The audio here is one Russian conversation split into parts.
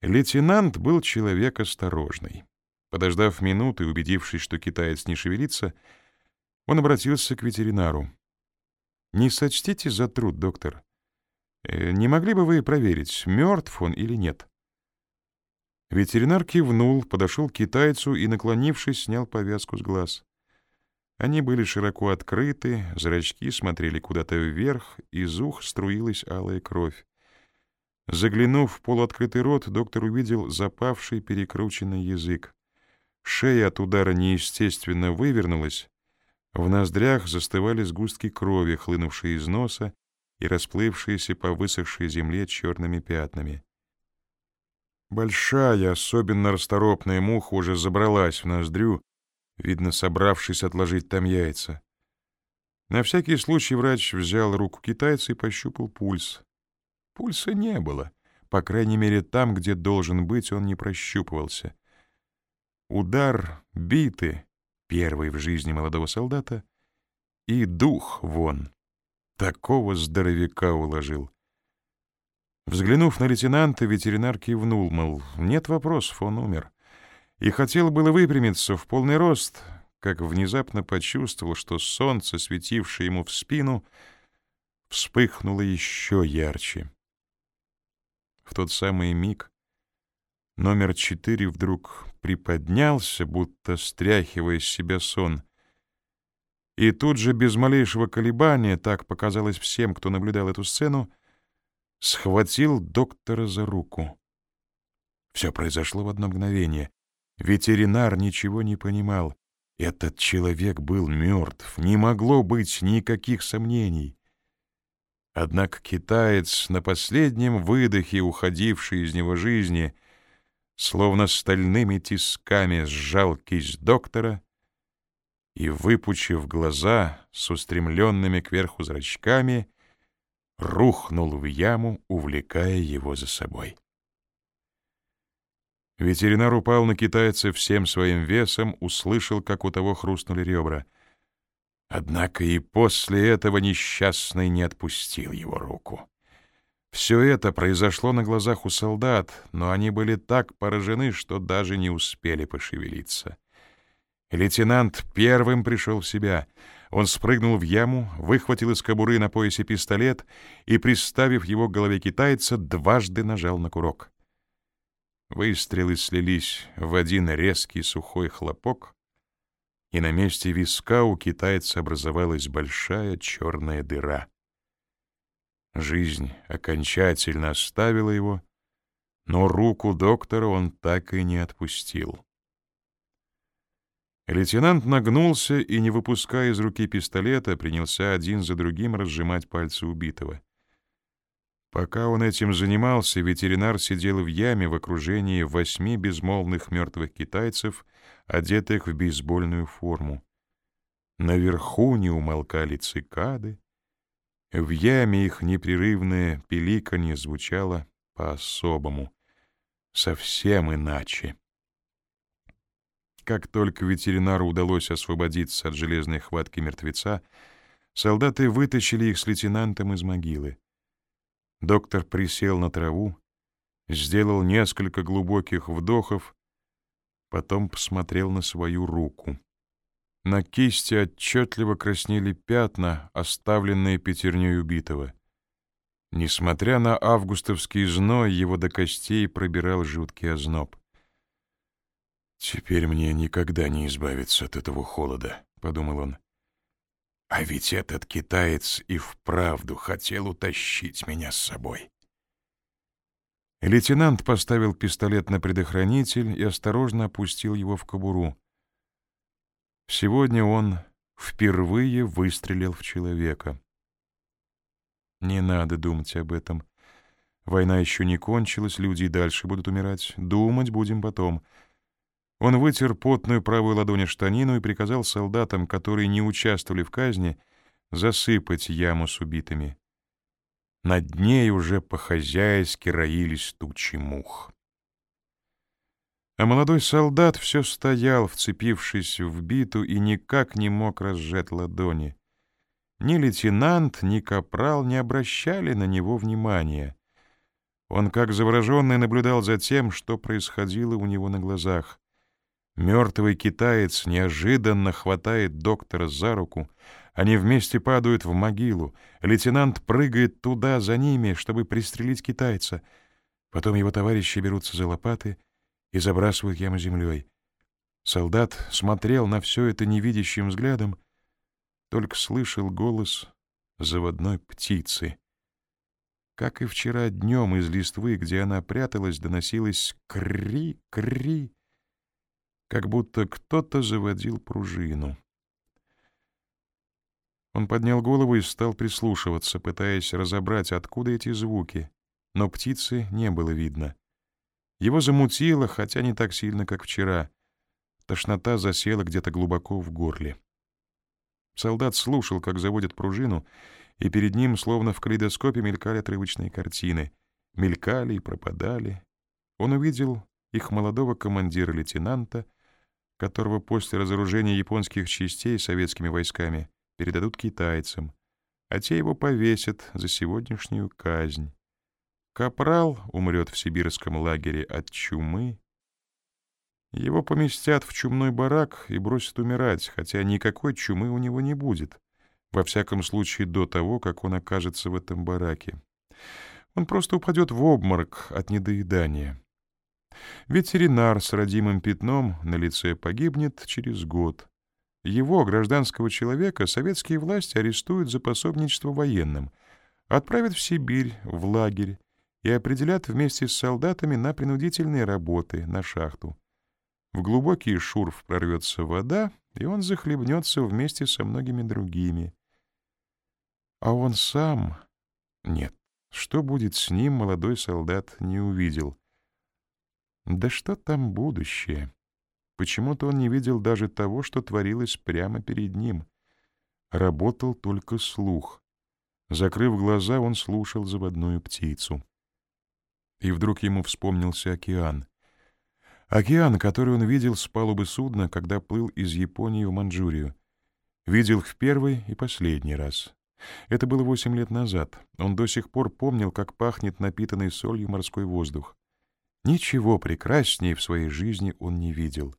Лейтенант был человек осторожный. Подождав минуты, убедившись, что китаец не шевелится, он обратился к ветеринару. «Не сочтите за труд, доктор. Э, не могли бы вы проверить, мертв он или нет?» Ветеринар кивнул, подошел к китайцу и, наклонившись, снял повязку с глаз. Они были широко открыты, зрачки смотрели куда-то вверх, из ух струилась алая кровь. Заглянув в полуоткрытый рот, доктор увидел запавший перекрученный язык. Шея от удара неестественно вывернулась. В ноздрях застывали сгустки крови, хлынувшие из носа и расплывшиеся по высохшей земле черными пятнами. Большая, особенно расторопная муха уже забралась в ноздрю, видно, собравшись отложить там яйца. На всякий случай врач взял руку китайца и пощупал пульс. Пульса не было. По крайней мере, там, где должен быть, он не прощупывался. Удар биты, первый в жизни молодого солдата, и дух вон. Такого здоровяка уложил. Взглянув на лейтенанта, ветеринар кивнул, мол, нет вопросов, он умер. И хотел было выпрямиться в полный рост, как внезапно почувствовал, что солнце, светившее ему в спину, вспыхнуло еще ярче. В тот самый миг номер четыре вдруг приподнялся, будто стряхивая с себя сон. И тут же, без малейшего колебания, так показалось всем, кто наблюдал эту сцену, схватил доктора за руку. Все произошло в одно мгновение. Ветеринар ничего не понимал. Этот человек был мертв, не могло быть никаких сомнений. Однако китаец, на последнем выдохе уходивший из него жизни, словно стальными тисками сжал кисть доктора и, выпучив глаза с устремленными кверху зрачками, рухнул в яму, увлекая его за собой. Ветеринар упал на китайца всем своим весом, услышал, как у того хрустнули ребра — Однако и после этого несчастный не отпустил его руку. Все это произошло на глазах у солдат, но они были так поражены, что даже не успели пошевелиться. Лейтенант первым пришел в себя. Он спрыгнул в яму, выхватил из кобуры на поясе пистолет и, приставив его к голове китайца, дважды нажал на курок. Выстрелы слились в один резкий сухой хлопок, и на месте виска у китайца образовалась большая черная дыра. Жизнь окончательно оставила его, но руку доктора он так и не отпустил. Лейтенант нагнулся и, не выпуская из руки пистолета, принялся один за другим разжимать пальцы убитого. Пока он этим занимался, ветеринар сидел в яме в окружении восьми безмолвных мертвых китайцев, одетых в бейсбольную форму. Наверху не умолкали цикады. В яме их непрерывное пиликанье звучало по-особому, совсем иначе. Как только ветеринару удалось освободиться от железной хватки мертвеца, солдаты вытащили их с лейтенантом из могилы. Доктор присел на траву, сделал несколько глубоких вдохов, потом посмотрел на свою руку. На кисти отчетливо краснели пятна, оставленные пятерней убитого. Несмотря на августовский зной, его до костей пробирал жуткий озноб. «Теперь мне никогда не избавиться от этого холода», — подумал он. А ведь этот китаец и вправду хотел утащить меня с собой. Лейтенант поставил пистолет на предохранитель и осторожно опустил его в кобуру. Сегодня он впервые выстрелил в человека. Не надо думать об этом. Война еще не кончилась, люди и дальше будут умирать. Думать будем потом — он вытер потную правую ладонь штанину и приказал солдатам, которые не участвовали в казни, засыпать яму с убитыми. Над ней уже по-хозяйски роились тучи мух. А молодой солдат все стоял, вцепившись в биту, и никак не мог разжать ладони. Ни лейтенант, ни капрал не обращали на него внимания. Он, как завороженный, наблюдал за тем, что происходило у него на глазах. Мертвый китаец неожиданно хватает доктора за руку. Они вместе падают в могилу. Лейтенант прыгает туда за ними, чтобы пристрелить китайца. Потом его товарищи берутся за лопаты и забрасывают яму землей. Солдат смотрел на все это невидящим взглядом, только слышал голос заводной птицы. Как и вчера днем из листвы, где она пряталась, доносилось «кри-кри», как будто кто-то заводил пружину. Он поднял голову и стал прислушиваться, пытаясь разобрать, откуда эти звуки, но птицы не было видно. Его замутило, хотя не так сильно, как вчера. Тошнота засела где-то глубоко в горле. Солдат слушал, как заводят пружину, и перед ним, словно в калейдоскопе, мелькали отрывочные картины. Мелькали и пропадали. Он увидел их молодого командира-лейтенанта, которого после разоружения японских частей советскими войсками передадут китайцам, а те его повесят за сегодняшнюю казнь. Капрал умрет в сибирском лагере от чумы, его поместят в чумной барак и бросят умирать, хотя никакой чумы у него не будет. Во всяком случае, до того, как он окажется в этом бараке. Он просто упадет в обморок от недоедания. Ветеринар с родимым пятном на лице погибнет через год. Его, гражданского человека, советские власти арестуют за пособничество военным, отправят в Сибирь, в лагерь и определят вместе с солдатами на принудительные работы, на шахту. В глубокий шурф прорвется вода, и он захлебнется вместе со многими другими. А он сам... Нет, что будет с ним, молодой солдат не увидел. Да что там будущее? Почему-то он не видел даже того, что творилось прямо перед ним. Работал только слух. Закрыв глаза, он слушал заводную птицу. И вдруг ему вспомнился океан — Океан, который он видел с палубы судна, когда плыл из Японии в Манчжурию. Видел в первый и последний раз. Это было восемь лет назад. Он до сих пор помнил, как пахнет напитанный солью морской воздух. Ничего прекраснее в своей жизни он не видел.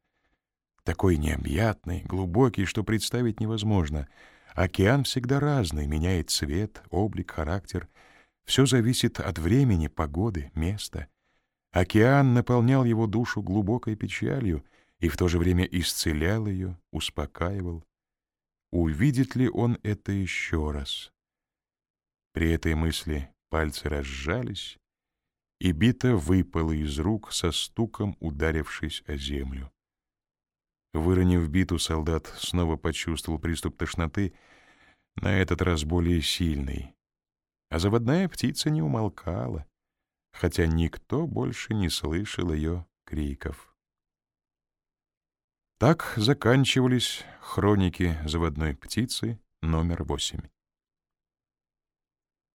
Такой необъятный, глубокий, что представить невозможно. Океан всегда разный, меняет цвет, облик, характер. Все зависит от времени, погоды, места — Океан наполнял его душу глубокой печалью и в то же время исцелял ее, успокаивал. Увидит ли он это еще раз? При этой мысли пальцы разжались, и бита выпала из рук со стуком, ударившись о землю. Выронив биту, солдат снова почувствовал приступ тошноты, на этот раз более сильный. А заводная птица не умолкала хотя никто больше не слышал ее криков. Так заканчивались хроники заводной птицы номер восемь.